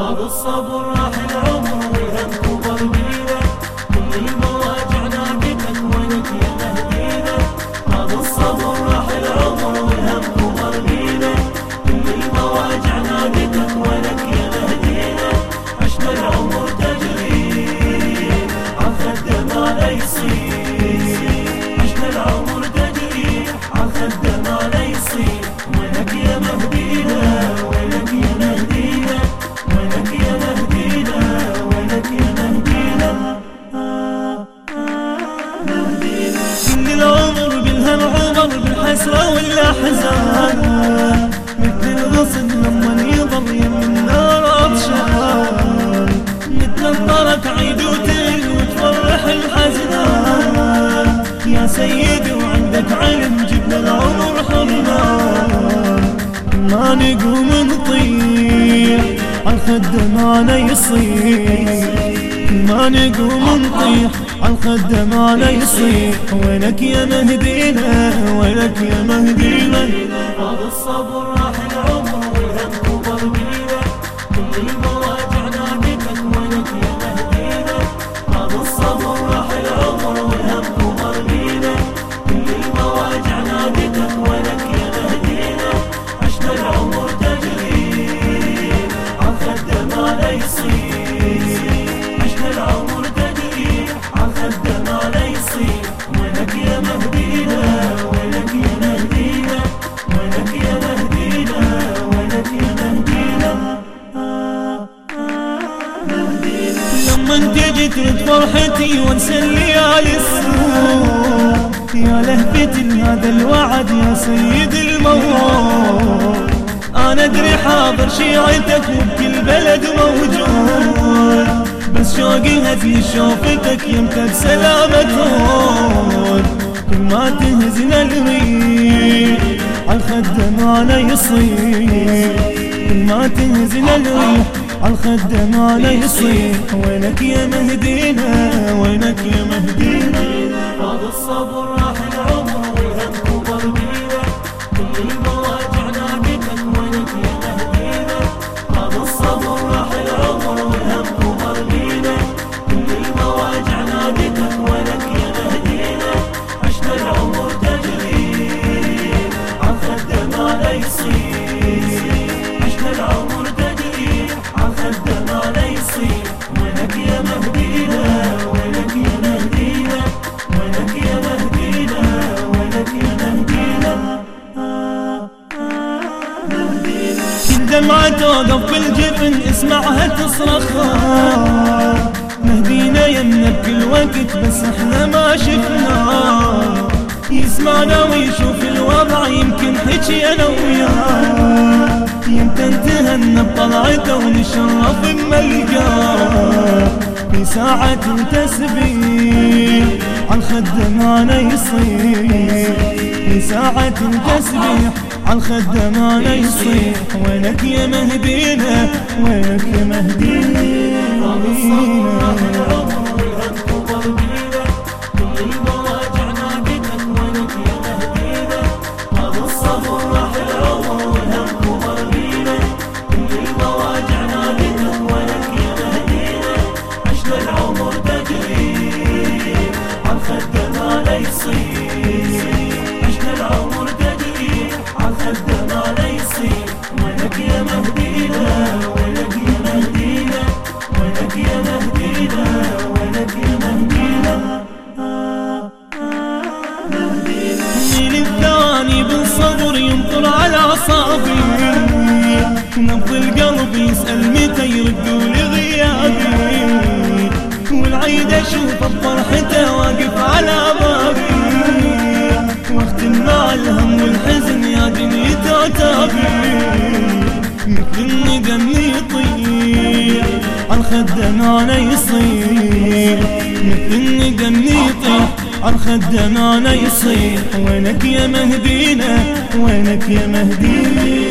هذا الصبر راح العمر والهم بالحسرة والأحزان مثل الغصن لما يضل يم النار عطشان مثل الطرق عيد وتل وتفرح الحزنان. يا سيدي وعندك علم جبنا العمر حرمان ما نقوم نطيح عالخد ما يصير ما نقوم نطيح عالخد ما يصيح وينك يا مهدينا وينك يا مهدينا. هذا الصبر جيت رد فرحتي وانسى الليالي السوء يا لهفتي هذا الوعد يا سيد الموعود أنا أدري حاضر شيعتك وبكل بلد موجود. بس شوقي هزي شوفتك يمتد سلامتهم كل ما تهزن الريح عالخد ما يصير. كل ما تهزن الريح عالخد ما يصير. وينك يا مهدينا؟ وينك يا مهدينا؟ هذا الصبر كل دمعة توقف بالجبن اسمعها تصرخها. مهدينا يمنا بكل وقت بس إحنا ما شفنا. يسمعنا ويشوف الوضع يمكن حكي أنا وياه. يمكن تهنى بطلعته ونشرف بملقاه. ساعة تسبيح عالخد ما يصير. في ساعة تسبيح عالخد ما يصيح وينك يا مهدينا وينك يا مهدينا. نبض القلب يسأل متى يردوا لغيابي. والعيد أشوف بفرحته واقف عالخد ما يصير. مثل الندم يطير عالخد ما يصير. وينك يا مهدينا؟ وينك يا مهدينا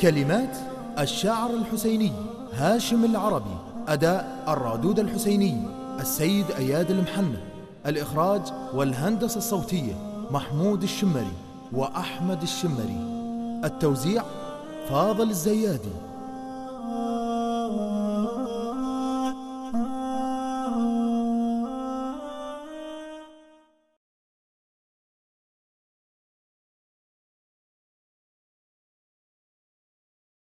كلمات الشاعر الحسيني هاشم العربي أداء الرادود الحسيني السيد أياد المحنة الإخراج والهندسة الصوتية محمود الشمري وأحمد الشمري التوزيع فاضل الزيادي.